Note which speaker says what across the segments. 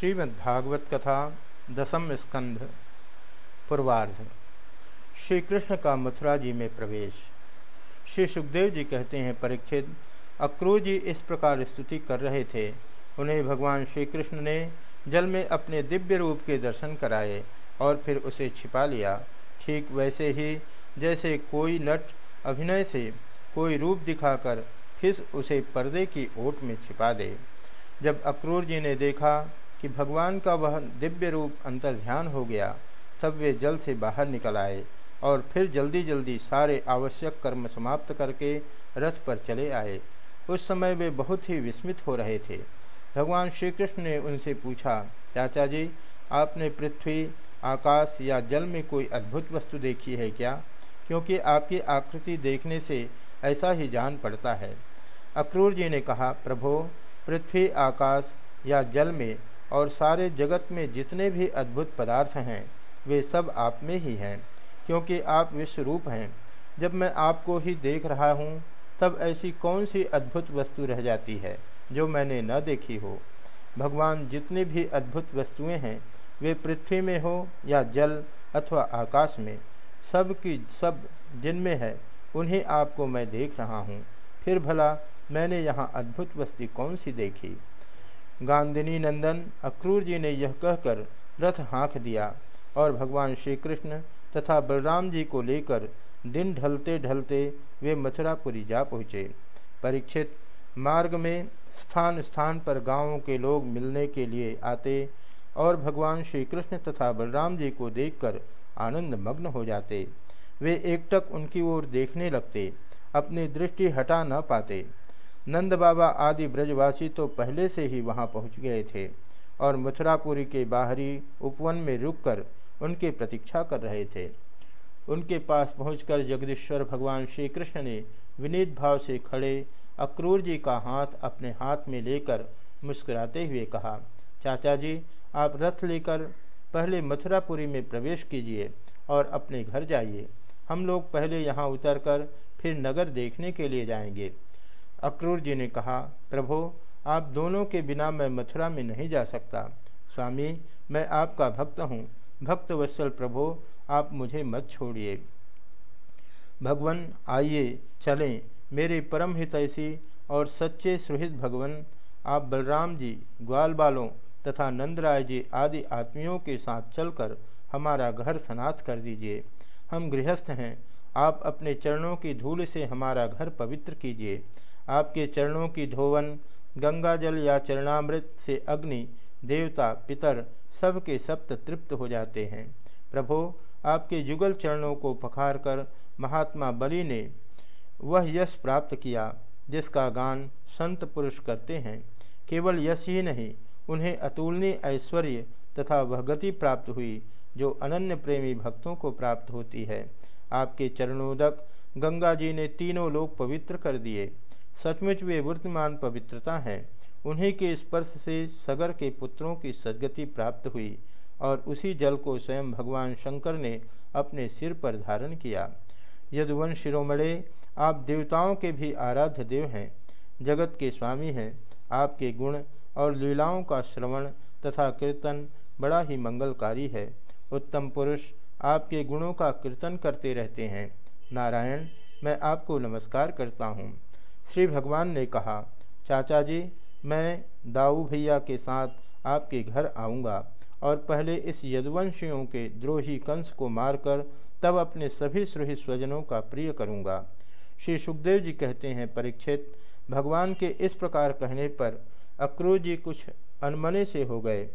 Speaker 1: श्रीमद्भागवत कथा, दसम स्कंध, पूर्वार्ध। श्री कृष्ण का मथुरा जी में प्रवेश। श्री सुखदेव जी कहते हैं, परीक्षित, अक्रूर जी इस प्रकार स्तुति कर रहे थे। उन्हें भगवान श्री कृष्ण ने जल में अपने दिव्य रूप के दर्शन कराए और फिर उसे छिपा लिया। ठीक वैसे ही, जैसे कोई नट अभिनय से कोई रूप दिखाकर फिर उसे पर्दे की ओट में छिपा दे। जब अक्रूर जी ने देखा कि भगवान का वह दिव्य रूप अंतर ध्यान हो गया, तब वे जल से बाहर निकल आए और फिर जल्दी जल्दी सारे आवश्यक कर्म समाप्त करके रथ पर चले आए। उस समय वे बहुत ही विस्मित हो रहे थे। भगवान श्री कृष्ण ने उनसे पूछा, चाचा जी, आपने पृथ्वी, आकाश या जल में कोई अद्भुत वस्तु देखी है क्या? क्योंकि आपकी आकृति देखने से ऐसा ही जान पड़ता है। अक्रूर जी ने कहा, प्रभो, पृथ्वी, आकाश या जल में और सारे जगत में जितने भी अद्भुत पदार्थ हैं, वे सब आप में ही हैं, क्योंकि आप विश्व रूप हैं। जब मैं आपको ही देख रहा हूँ, तब ऐसी कौन सी अद्भुत वस्तु रह जाती है, जो मैंने न देखी हो? भगवान जितनी भी अद्भुत वस्तुएँ हैं, वे पृथ्वी में हो या जल अथवा आकाश में, सब की सब जिनमें है, उन्हें आपको मैं देख रहा हूँ। फिर भला मैंने यहाँ अद्भुत वस्तु कौन सी देखी? गांधिनी नंदन अक्रूर जी ने यह कहकर रथ हाँक दिया और भगवान श्री कृष्ण तथा बलराम जी को लेकर दिन ढलते ढलते वे मथुरापुरी जा पहुँचे। परीक्षित मार्ग में स्थान स्थान पर गाँवों के लोग मिलने के लिए आते और भगवान श्री कृष्ण तथा बलराम जी को देखकर आनंद मग्न हो जाते। वे एकटक उनकी ओर देखने लगते, अपनी दृष्टि हटा न पाते। नंद बाबा आदि ब्रजवासी तो पहले से ही वहाँ पहुँच गए थे और मथुरापुरी के बाहरी उपवन में रुककर उनकी प्रतीक्षा कर रहे थे। उनके पास पहुंचकर जगदीश्वर भगवान श्री कृष्ण ने विनीत भाव से खड़े अक्रूर जी का हाथ अपने हाथ में लेकर मुस्कुराते हुए कहा, चाचा जी, आप रथ लेकर पहले मथुरापुरी में प्रवेश कीजिए और अपने घर जाइए। हम लोग पहले यहाँ उतरकर फिर नगर देखने के लिए जाएँगे। अक्रूर जी ने कहा, प्रभो, आप दोनों के बिना मैं मथुरा में नहीं जा सकता। स्वामी, मैं आपका भक्त हूँ। भक्त वत्सल प्रभो, आप मुझे मत छोड़िए। भगवान, आइए, चलें। मेरे परम हितैषी और सच्चे सुहित भगवान, आप बलराम जी, ग्वाल बालों तथा नंदराय जी आदि आत्मियों के साथ चलकर हमारा घर सनात कर दीजिए। हम गृहस्थ हैं। आप अपने चरणों की धूल से हमारा घर पवित्र कीजिए। आपके चरणों की धोवन, गंगा जल या चरणामृत से अग्नि, देवता, पितर सब के सप्त तृप्त हो जाते हैं। प्रभो, आपके जुगल चरणों को पखार कर महात्मा बलि ने वह यश प्राप्त किया, जिसका गान संत पुरुष करते हैं। केवल यश ही नहीं, उन्हें अतुलनीय ऐश्वर्य तथा वह गति प्राप्त हुई, जो अनन्य प्रेमी भक्तों को प्राप्त होती है। आपके चरणोदक, गंगा जी ने तीनों लोग पवित्र कर दिए। सचमुच वे वर्तमान पवित्रता हैं। उन्हीं के स्पर्श से सगर के पुत्रों की सदगति प्राप्त हुई और उसी जल को स्वयं भगवान शंकर ने अपने सिर पर धारण किया। यदुवन शिरोमणे, आप देवताओं के भी आराध्य देव हैं। जगत के स्वामी हैं। आपके गुण और लीलाओं का श्रवण तथा कीर्तन बड़ा ही मंगलकारी है। उत्तम पुरुष आपके गुणों का कीर्तन करते रहते हैं। नारायण, मैं आपको नमस्कार करता हूँ। श्री भगवान ने कहा, चाचा जी, मैं दाऊ भैया के साथ आपके घर आऊँगा और पहले इस यदुवंशियों के द्रोही कंस को मारकर तब अपने सभी सुही स्वजनों का प्रिय करूँगा। श्री सुखदेव जी कहते हैं, परीक्षित, भगवान के इस प्रकार कहने पर अक्रूर जी कुछ अनमने से हो गए।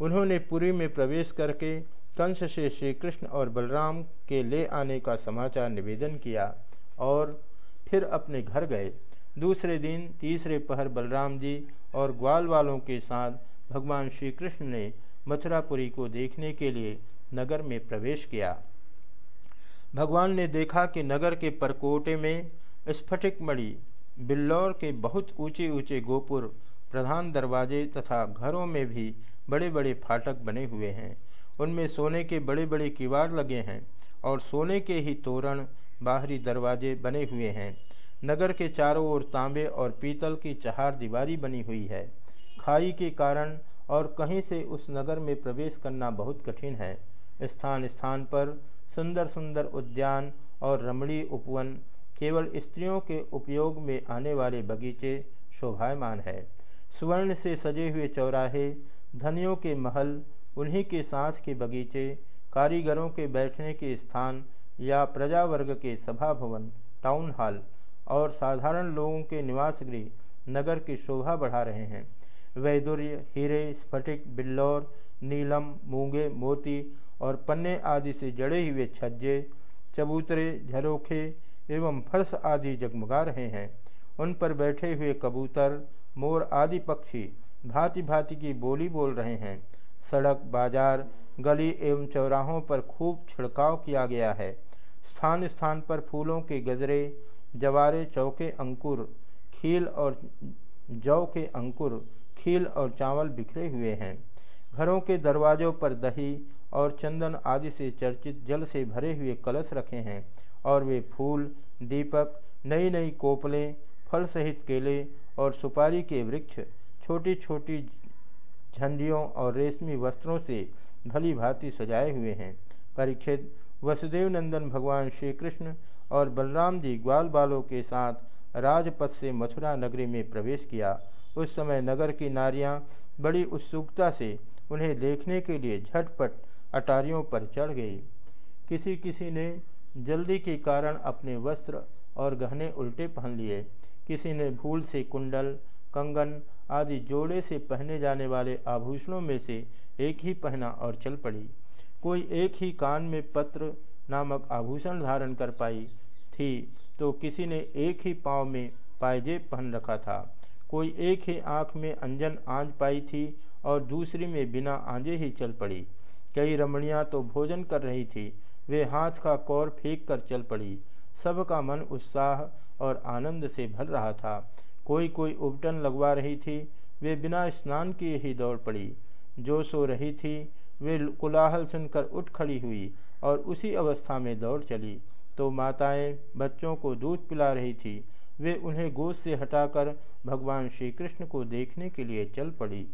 Speaker 1: उन्होंने पुरी में प्रवेश करके कंस से श्री कृष्ण और बलराम के ले आने का समाचार निवेदन किया और फिर अपने घर गए। दूसरे दिन तीसरे पहर बलराम जी और ग्वाल वालों के साथ भगवान श्री कृष्ण ने मथुरापुरी को देखने के लिए नगर में प्रवेश किया। भगवान ने देखा कि नगर के परकोटे में स्फटिक मणि, बिल्लौर के बहुत ऊँचे ऊँचे गोपुर, प्रधान दरवाजे तथा घरों में भी बड़े बड़े फाटक बने हुए हैं। उनमें सोने के बड़े बड़े किवाड़ लगे हैं और सोने के ही तोरण बाहरी दरवाजे बने हुए हैं। नगर के चारों ओर तांबे और पीतल की चहार दीवारी बनी हुई है। खाई के कारण और कहीं से उस नगर में प्रवेश करना बहुत कठिन है। स्थान स्थान पर सुंदर सुंदर उद्यान और रमणीय उपवन, केवल स्त्रियों के उपयोग में आने वाले बगीचे शोभायमान है। स्वर्ण से सजे हुए चौराहे, धनियों के महल, उन्हीं के साथ के बगीचे, कारीगरों के बैठने के स्थान या प्रजा वर्ग के सभा भवन टाउन हॉल और साधारण लोगों के निवास गृह नगर की शोभा बढ़ा रहे हैं। वैदुर्य, हीरे, स्फटिक, बिल्लौर, नीलम, मूँगे, मोती और पन्ने आदि से जड़े हुए छज्जे, चबूतरे, झरोखे एवं फर्श आदि जगमगा रहे हैं। उन पर बैठे हुए कबूतर, मोर आदि पक्षी भांति भांति की बोली बोल रहे हैं। सड़क, बाज़ार, गली एवं चौराहों पर खूब छिड़काव किया गया है। स्थान स्थान पर फूलों के गजरे जवारे, चौके अंकुर, खील और जौ के अंकुर, खील और चावल बिखरे हुए हैं। घरों के दरवाजों पर दही और चंदन आदि से चर्चित जल से भरे हुए कलश रखे हैं और वे फूल, दीपक नई नई कोपलें, फल सहित केले और सुपारी के वृक्ष छोटी छोटी झंडियों और रेशमी वस्त्रों से भली भांति सजाए हुए हैं। परीक्षित वसुदेव नंदन भगवान श्री कृष्ण और बलराम जी ग्वाल बालों के साथ राजपथ से मथुरा नगरी में प्रवेश किया। उस समय नगर की नारियाँ बड़ी उत्सुकता से उन्हें देखने के लिए झटपट अटारियों पर चढ़ गई। किसी किसी ने जल्दी के कारण अपने वस्त्र और गहने उल्टे पहन लिए। किसी ने भूल से कुंडल, कंगन आदि जोड़े से पहने जाने वाले आभूषणों में से एक ही पहना और चल पड़ी। कोई एक ही कान में पत्र नामक आभूषण धारण कर पाई थी तो किसी ने एक ही पाँव में पायजेब पहन रखा था। कोई एक ही आँख में अंजन आंज पाई थी और दूसरी में बिना आंजे ही चल पड़ी। कई रमणियाँ तो भोजन कर रही थी, वे हाथ का कौर फेंक कर चल पड़ी। सबका मन उत्साह और आनंद से भर रहा था। कोई कोई उबटन लगवा रही थी, वे बिना स्नान किए ही दौड़ पड़ी। जो सो रही थी वे कोलाहल सुनकर उठ खड़ी हुई और उसी अवस्था में दौड़ चली। तो माताएँ बच्चों को दूध पिला रही थी। वे उन्हें गोद से हटाकर भगवान श्री कृष्ण को देखने के लिए चल पड़ी।